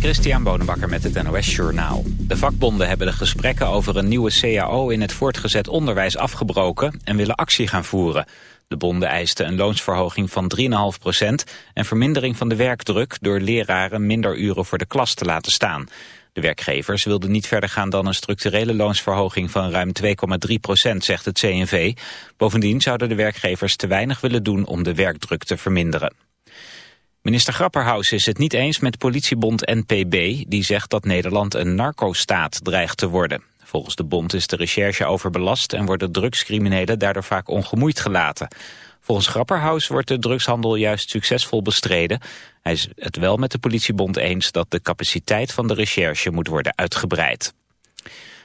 Christian Bonenbakker met het NOS Journaal. De vakbonden hebben de gesprekken over een nieuwe CAO in het voortgezet onderwijs afgebroken en willen actie gaan voeren. De bonden eisten een loonsverhoging van 3,5% en vermindering van de werkdruk door leraren minder uren voor de klas te laten staan. De werkgevers wilden niet verder gaan dan een structurele loonsverhoging van ruim 2,3 procent, zegt het CNV. Bovendien zouden de werkgevers te weinig willen doen om de werkdruk te verminderen. Minister Grapperhaus is het niet eens met politiebond NPB... die zegt dat Nederland een narcostaat dreigt te worden. Volgens de bond is de recherche overbelast... en worden drugscriminelen daardoor vaak ongemoeid gelaten. Volgens Grapperhaus wordt de drugshandel juist succesvol bestreden. Hij is het wel met de politiebond eens dat de capaciteit van de recherche moet worden uitgebreid.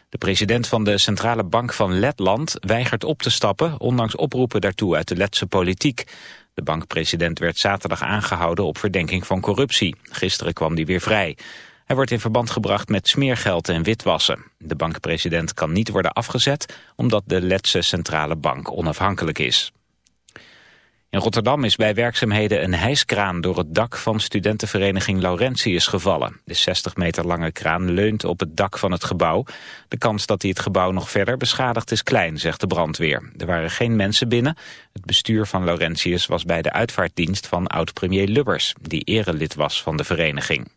De president van de Centrale Bank van Letland weigert op te stappen... ondanks oproepen daartoe uit de Letse politiek. De bankpresident werd zaterdag aangehouden op verdenking van corruptie. Gisteren kwam hij weer vrij. Hij wordt in verband gebracht met smeergeld en witwassen. De bankpresident kan niet worden afgezet omdat de Letse Centrale Bank onafhankelijk is. In Rotterdam is bij werkzaamheden een hijskraan door het dak van studentenvereniging Laurentius gevallen. De 60 meter lange kraan leunt op het dak van het gebouw. De kans dat hij het gebouw nog verder beschadigt is klein, zegt de brandweer. Er waren geen mensen binnen. Het bestuur van Laurentius was bij de uitvaartdienst van oud-premier Lubbers, die erelid was van de vereniging.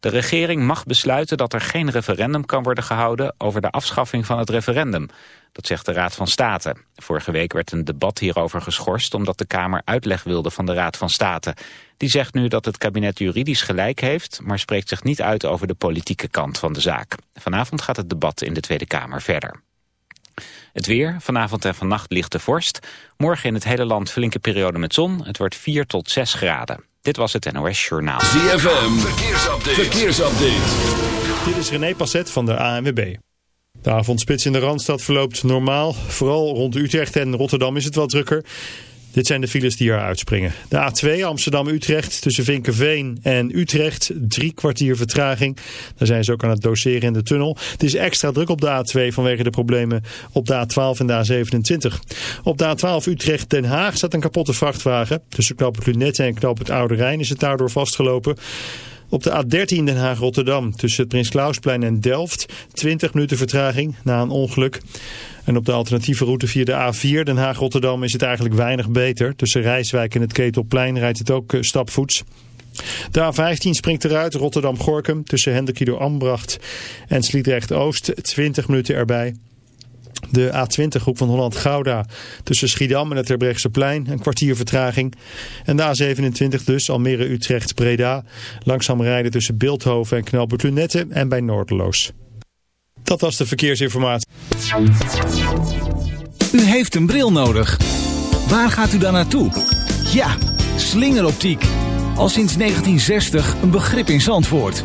De regering mag besluiten dat er geen referendum kan worden gehouden over de afschaffing van het referendum. Dat zegt de Raad van State. Vorige week werd een debat hierover geschorst omdat de Kamer uitleg wilde van de Raad van State. Die zegt nu dat het kabinet juridisch gelijk heeft, maar spreekt zich niet uit over de politieke kant van de zaak. Vanavond gaat het debat in de Tweede Kamer verder. Het weer, vanavond en vannacht ligt de vorst. Morgen in het hele land flinke periode met zon. Het wordt 4 tot 6 graden. Dit was het NOS Journaal. ZFM, verkeersupdate. verkeersupdate. Dit is René Passet van de ANWB. De avondspits in de Randstad verloopt normaal. Vooral rond Utrecht en Rotterdam is het wat drukker. Dit zijn de files die er uitspringen. De A2 Amsterdam-Utrecht tussen Vinkenveen en Utrecht. Drie kwartier vertraging. Daar zijn ze ook aan het doseren in de tunnel. Het is extra druk op de A2 vanwege de problemen op de A12 en de A27. Op de A12 Utrecht-Den Haag staat een kapotte vrachtwagen. Tussen het Lunette en knoop het Oude Rijn is het daardoor vastgelopen. Op de A13 Den Haag-Rotterdam tussen het Prins Klausplein en Delft 20 minuten vertraging na een ongeluk. En op de alternatieve route via de A4 Den Haag-Rotterdam is het eigenlijk weinig beter. Tussen Rijswijk en het Ketelplein rijdt het ook eh, stapvoets. De A15 springt eruit, Rotterdam-Gorkum, tussen Hendrikido Ambracht en Sliedrecht-Oost, 20 minuten erbij. De A20 groep van Holland-Gouda tussen Schiedam en het Terbrechtseplein, een kwartier vertraging. En de A27 dus, Almere-Utrecht-Breda, langzaam rijden tussen Beeldhoven en Knelbert Lunette en bij Noorderloos. Dat was de verkeersinformatie. U heeft een bril nodig. Waar gaat u dan naartoe? Ja, slingeroptiek. Al sinds 1960 een begrip in Zandvoort.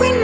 when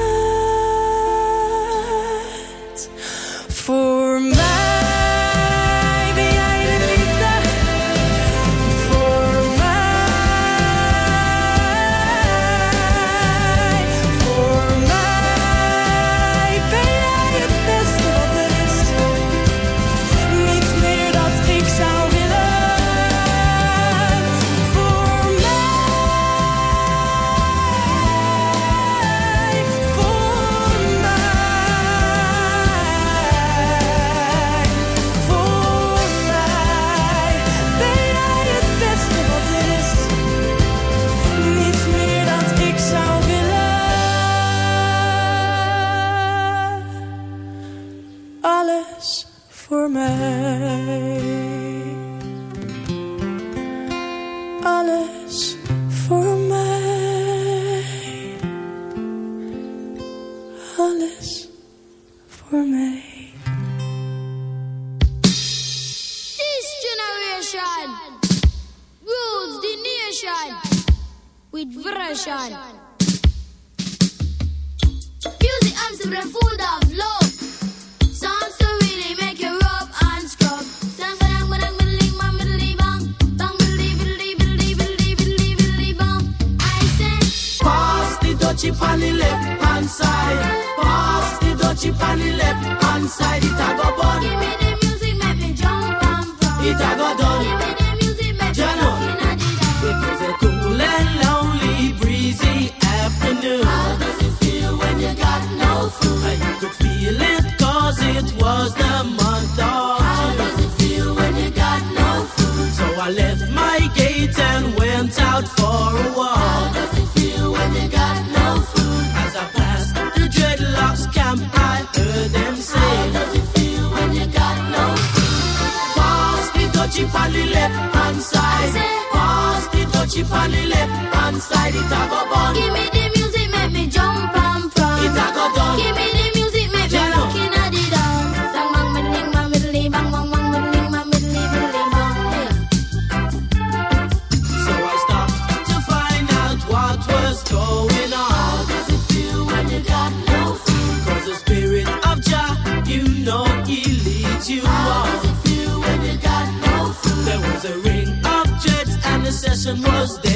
Hand side. It a go bun. Give me the music, make me jump and from. It a go done. Give me the music, make me looking at the down. Bang bang middling, bang middly, bang bang bang middling, bang middly, middly, bang. So I stopped to find out what was going on. How does it feel when you got no food? Cause the spirit of Jah, you know he leads you on. How does it feel when you got no food? There was a ring of jets and the session was there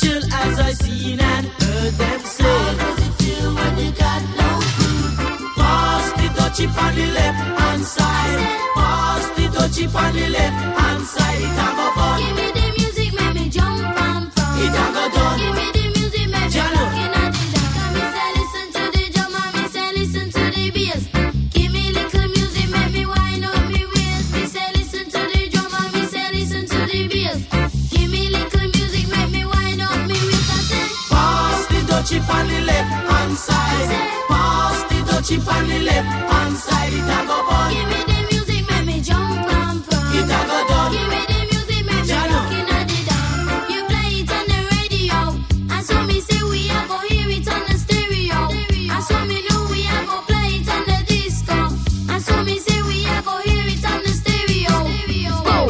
chill as I seen and heard them say. How does it feel when you got no food? Pass the dutchie on the left hand side. Pass the dutchie on the left the left hand side. It a go bun. Give me the music, make me jump and from. It a go done. Give me the music, make me looking at the down. You play it on the radio, and so me say we a go hear it on the stereo. And so me know we a go play it on the disco. And so me say we a go hear it on the stereo. Whoa.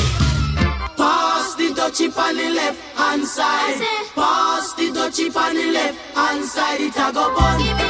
Pass the dutchie on the left hand side. Pass the dutchie on the left hand side. It a go bun.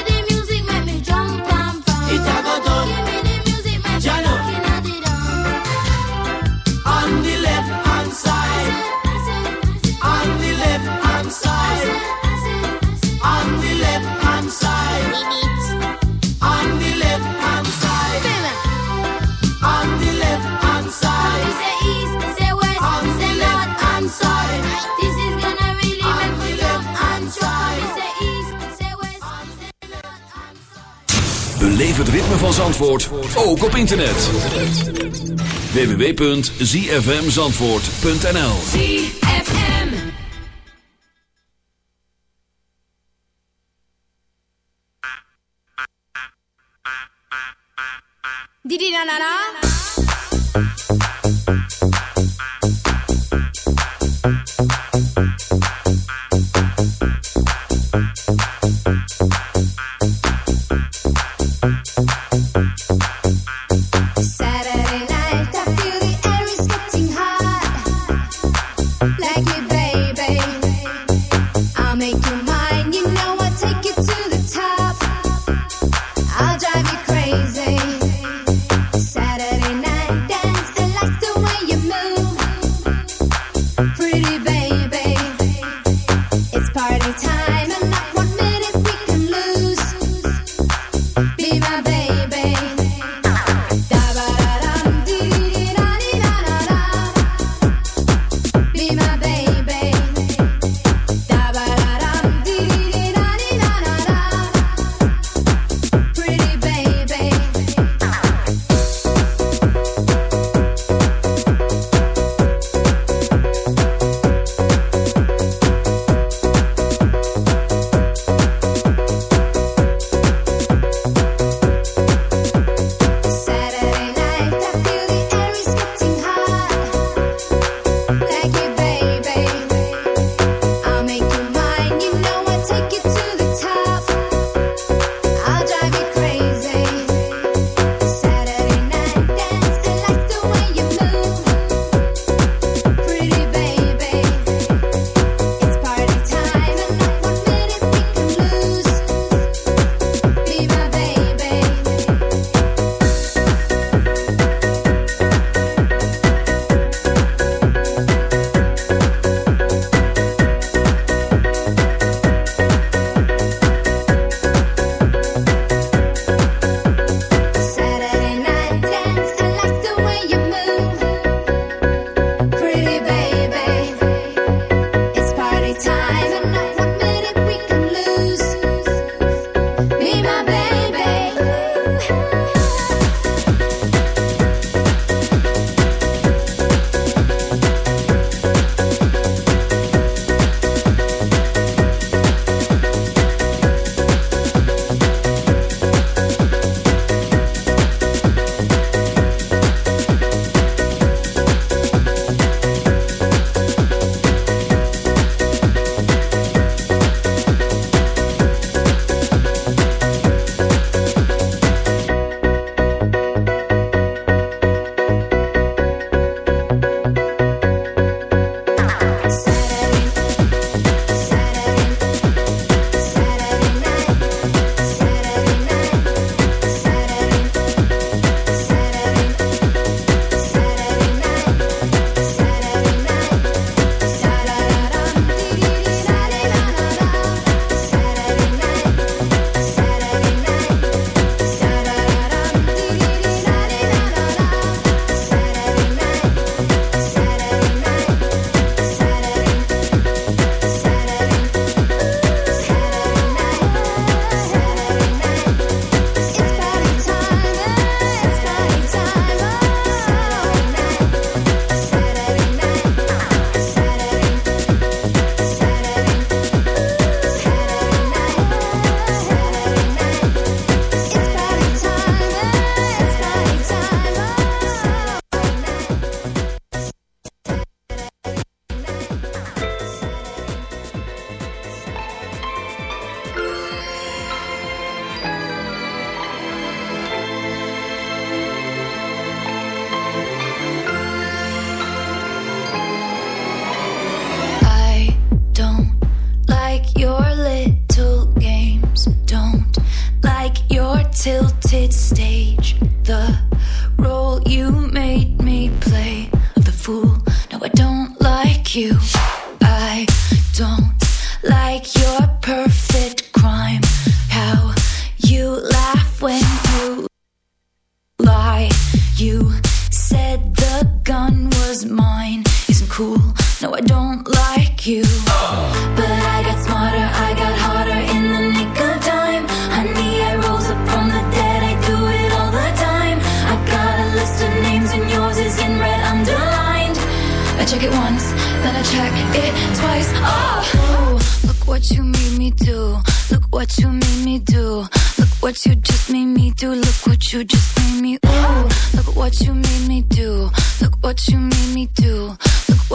Het ritme van Zandvoort ook op internet. www.zfmzandvoort.nl ZFM. Didi na na na.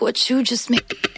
What you just made.